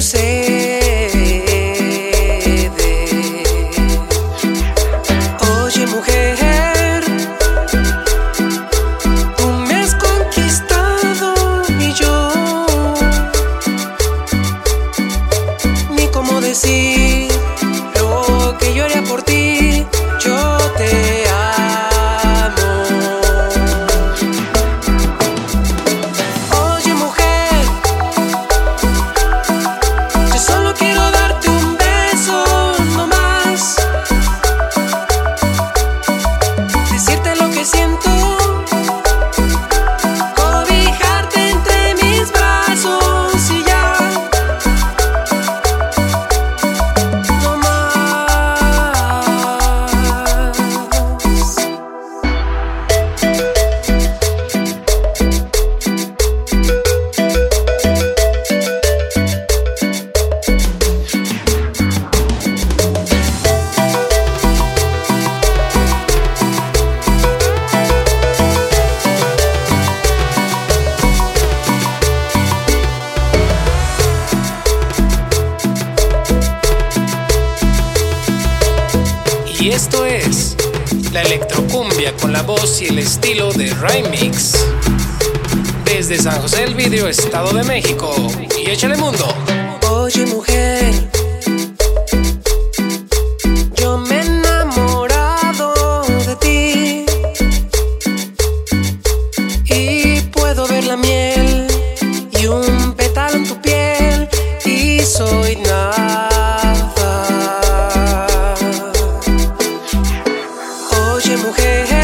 say Y esto es la electrocumbia con la voz y el estilo de Rymix. Desde San José del Video, Estado de México. Y échale mundo. Oye, mujer mujer.